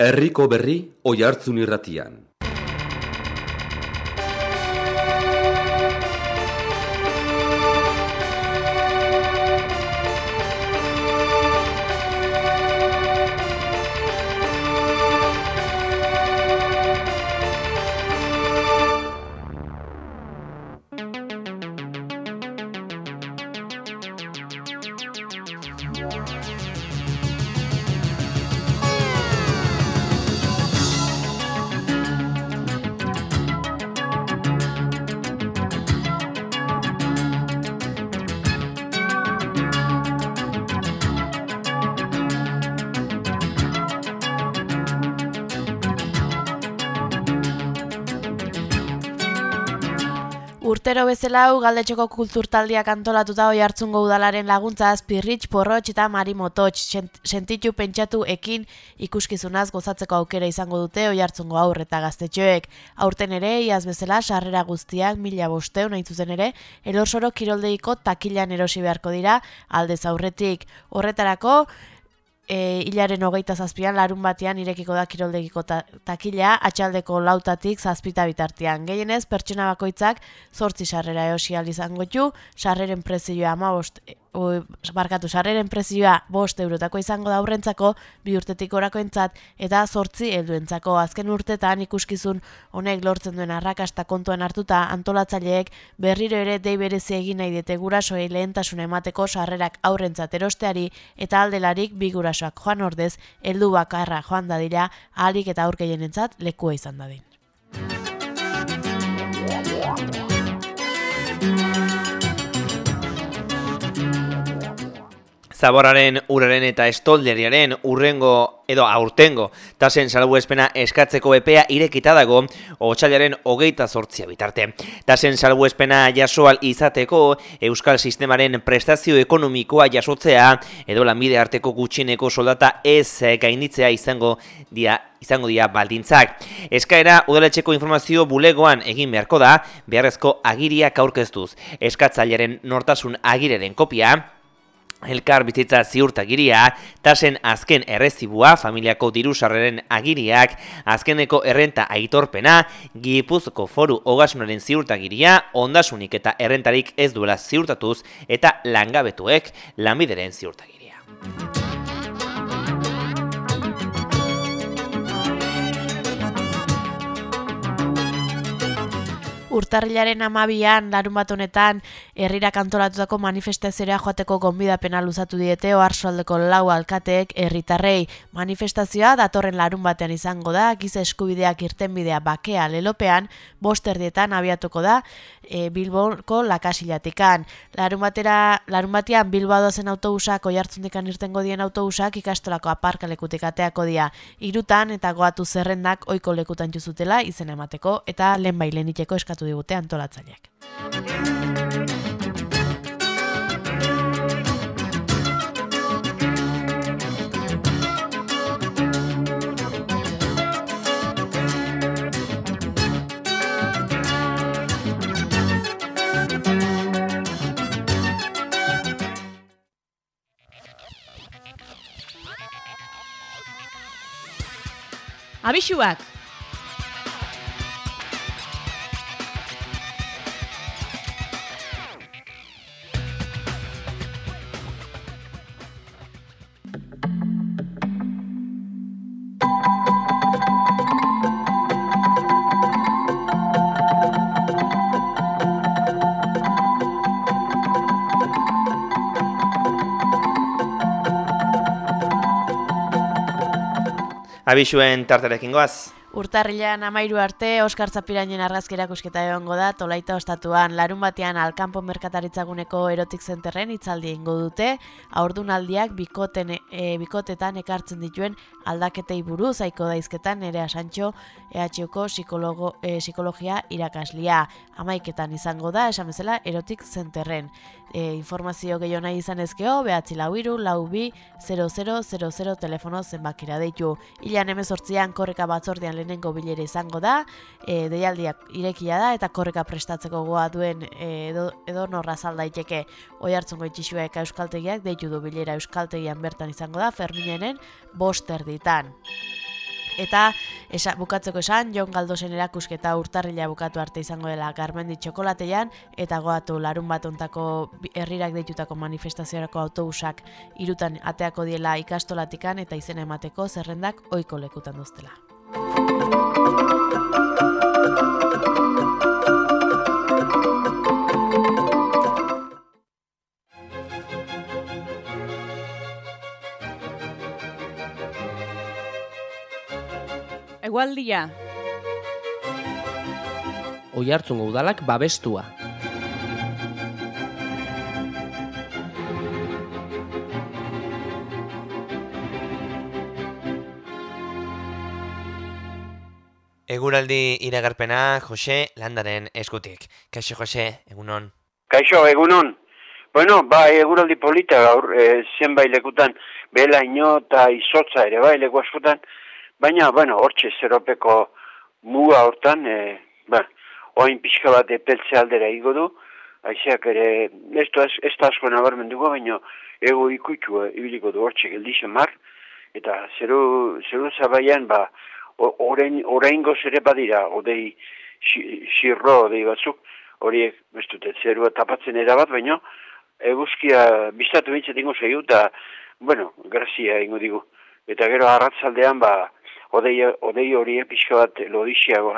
Herriko berri oihartzun irratian. Urtero bezala hau galdetxoko kulturtaldiak antolatuta hoi hartzungo udalaren laguntza azpirritx, porrotx eta marimototx sentitu pentsatu ekin ikuskizunaz gozatzeko aukera izango dute hoi hartzungo aurre eta gaztetxoek. Aurten ere, iaz bezala, sarrera guztiak mila bosteu nahi zuzen ere, elorsoro kiroldeiko takilan erosi beharko dira aldez aurretik. Horretarako, e, hilaren hogeita zazpian, larun batean irekiko da kiroldegiko ta takila, atxaldeko lautatik zazpita bitartian. Gehienez, pertsona bakoitzak zortzi sarrera eosi izango du, sarreren prezioa ama bost, barkatu sarreren prezioa bost eurotako izango da aurrentzako, bi urtetik orako entzat, eta sortzi helduentzako azken urtetan ikuskizun honek lortzen duen arrakasta kontuan hartuta antolatzaileek berriro ere dei berezi egin nahi diete gurasoei lehentasuna emateko sarrerak aurrentzat erosteari eta aldelarik bi gurasoak joan ordez heldu bakarra joan dadila ahalik eta aurkeienentzat lekua izan dadin. Zaboraren, uraren eta estolderiaren urrengo edo aurtengo tasen salbuespena eskatzeko epea irekita dago otxailaren hogeita zortzia bitarte. Tasen salbuespena jasoal izateko Euskal Sistemaren prestazio ekonomikoa jasotzea edo lanbide arteko gutxineko soldata ez gainitzea izango dia izango dira baldintzak. Eskaera udaletxeko informazio bulegoan egin beharko da, beharrezko agiriak aurkeztuz. Eskatzailaren nortasun agireren kopia, Elkar bizitza ziurtagiria, tasen azken errezibua, familiako dirusarreren agiriak, azkeneko errenta aitorpena, gipuzko foru hogasunaren ziurtagiria, ondasunik eta errentarik ez duela ziurtatuz, eta langabetuek lanbideren ziurtagiria. Urtarrilaren amabian, larun bat honetan, herrira kantolatutako manifestazioa joateko gonbidapena luzatu diete oarsoaldeko lau alkateek herritarrei. Manifestazioa datorren larun batean izango da, giza eskubideak irtenbidea bakea lelopean, bosterdietan abiatuko da, e, Bilboko lakasilatikan. Larun, batera, larun batean Bilboa dozen autobusak, oi hartzundikan irtengo dien autobusak, ikastolako aparkalekutik ateako dia. Irutan eta goatu zerrendak oiko lekutan juzutela izen emateko, eta lehen bailen iteko eskatu digute antolatzaileak. Abixuak, Abixuen tartarekin goaz. Urtarrilean amairu arte, Oskar Zapirainen argazkira kusketa egongo da, tolaita ostatuan, larun batean alkanpo merkataritzaguneko erotik zenterren itzaldi ingo dute, aurdun aldiak bikoten, e, bikotetan ekartzen dituen aldaketei buruz, aiko daizketan ere asantxo EHUko psikologo, e, psikologia irakaslia. Amaiketan izango da, esan bezala, erotik zenterren. E, informazio gehiago nahi izan ezkeo, behatzi lau iru, lau bi, 0000 telefono zenbakira deitu. Ilan emezortzian korreka batzordian lehenengo bilere izango da, e, deialdiak irekia da eta korreka prestatzeko goa duen e, edo, edo norra zaldaiteke oi hartzungo itxisua eka euskaltegiak, deitu du bilera euskaltegian bertan izango da, Ferminenen boster ditan. eta esa, bukatzeko esan, Jon Galdosen erakusketa urtarrila bukatu arte izango dela garmendi txokolatean, eta goatu larun bat ontako herrirak deitutako manifestaziorako autobusak irutan ateako diela ikastolatikan eta izena emateko zerrendak oiko lekutan duztela. Egualdia. Oihartzungo udalak babestua. Eguraldi iragarpena Jose Landaren eskutik. Kaixo Jose, egunon. Kaixo, egunon. Bueno, ba, eguraldi polita gaur, e, zenbait lekutan, bela ino eta izotza ere, bai, leku askotan, baina, bueno, hortxe zeropeko muga hortan, e, ba, oain pixka bat epeltze aldera igo du, aizeak ere, ez da, ez asko nabarmenduko, baina ego ikutxu e, ibiliko du hortxe geldixen mar, eta zeru, zeru zabaian, ba, orain, orain gozere badira, odei xirro, odei batzuk, horiek, ez dute, zerua tapatzen erabat, baina, eguzkia biztatu bintzen dingo zehiu, eta, bueno, grazia ingo digu. Eta gero arratzaldean, ba, odei, odei horiek pixka bat lodixiago